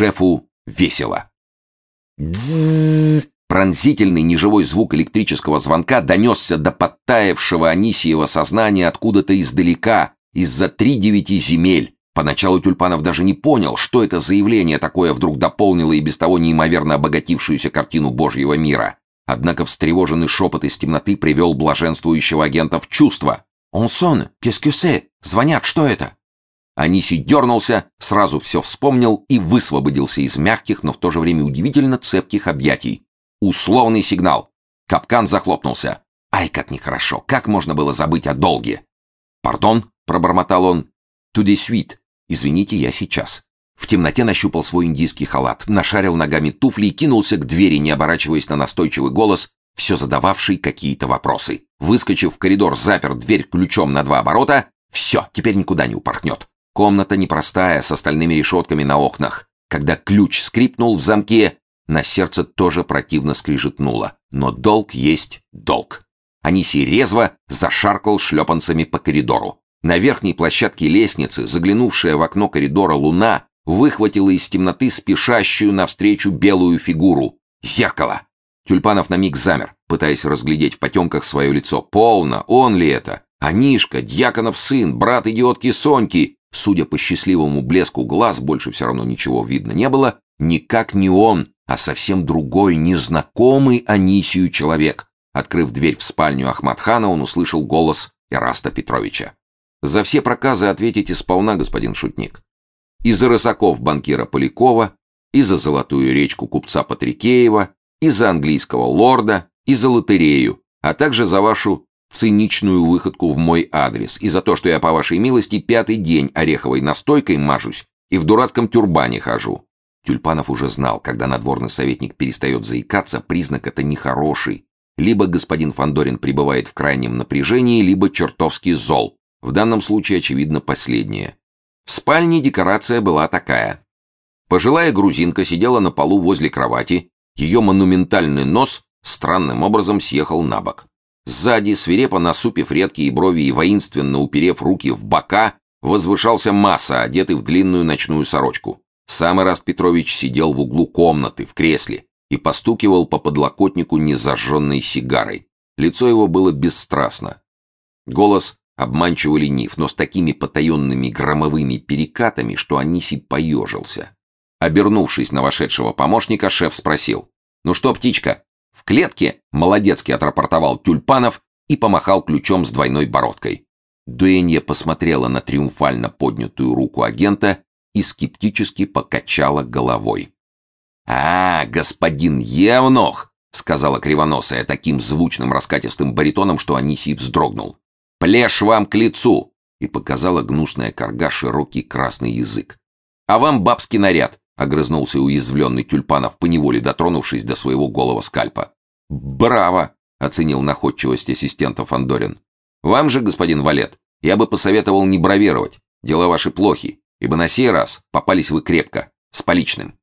шефу весело. Пронзительный неживой звук электрического звонка донесся до подтаявшего Анисиева сознания откуда-то издалека, из-за три девяти земель. Поначалу Тюльпанов даже не понял, что это заявление такое вдруг дополнило и без того неимоверно обогатившуюся картину Божьего мира. Однако встревоженный шепот из темноты привел блаженствующего агента в чувство. «Он сон! Qu'est-ce Звонят, что это?» Аниси дернулся, сразу все вспомнил и высвободился из мягких, но в то же время удивительно цепких объятий. Условный сигнал. Капкан захлопнулся. Ай, как нехорошо, как можно было забыть о долге? «Пардон», — пробормотал он. «To suite. Извините, я сейчас». В темноте нащупал свой индийский халат, нашарил ногами туфли и кинулся к двери, не оборачиваясь на настойчивый голос, все задававший какие-то вопросы. Выскочив в коридор, запер дверь ключом на два оборота. Все, теперь никуда не упорхнет. Комната непростая, с остальными решетками на окнах. Когда ключ скрипнул в замке, на сердце тоже противно скрижетнуло. Но долг есть долг. Анисий резво зашаркал шлепанцами по коридору. На верхней площадке лестницы, заглянувшая в окно коридора луна, выхватила из темноты спешащую навстречу белую фигуру. Зеркало! Тюльпанов на миг замер, пытаясь разглядеть в потемках свое лицо. Полно, он ли это? Анишка, дьяконов сын, брат идиотки Соньки. Судя по счастливому блеску глаз, больше все равно ничего видно не было. Никак не он, а совсем другой, незнакомый Анисию человек. Открыв дверь в спальню Ахматхана, он услышал голос Ираста Петровича. «За все проказы ответите сполна, господин шутник. И за рысаков банкира Полякова, и за золотую речку купца Патрикеева, и за английского лорда, и за лотерею, а также за вашу циничную выходку в мой адрес, и за то, что я, по вашей милости, пятый день ореховой настойкой мажусь и в дурацком тюрбане хожу. Тюльпанов уже знал, когда надворный советник перестает заикаться, признак это нехороший. Либо господин Фандорин пребывает в крайнем напряжении, либо чертовски зол. В данном случае, очевидно, последнее. В спальне декорация была такая. Пожилая грузинка сидела на полу возле кровати, ее монументальный нос странным образом съехал на бок. Сзади, свирепо насупив редкие брови и воинственно уперев руки в бока, возвышался масса, одетый в длинную ночную сорочку. Сам Ираст Петрович сидел в углу комнаты, в кресле, и постукивал по подлокотнику незажженной сигарой. Лицо его было бесстрастно. Голос обманчиво ленив, но с такими потаенными громовыми перекатами, что Анисий поежился. Обернувшись на вошедшего помощника, шеф спросил. «Ну что, птичка, в клетке?» Молодецкий отрапортовал Тюльпанов и помахал ключом с двойной бородкой. Дуэнья посмотрела на триумфально поднятую руку агента и скептически покачала головой. «А, господин Евнох!» — сказала кривоносая таким звучным раскатистым баритоном, что Анисий вздрогнул. «Плешь вам к лицу!» — и показала гнусная корга широкий красный язык. «А вам бабский наряд!» — огрызнулся уязвленный Тюльпанов, поневоле дотронувшись до своего голого скальпа. «Браво!» — оценил находчивость ассистента Фандорин. «Вам же, господин Валет, я бы посоветовал не бравировать. Дела ваши плохи ибо на сей раз попались вы крепко, с поличным.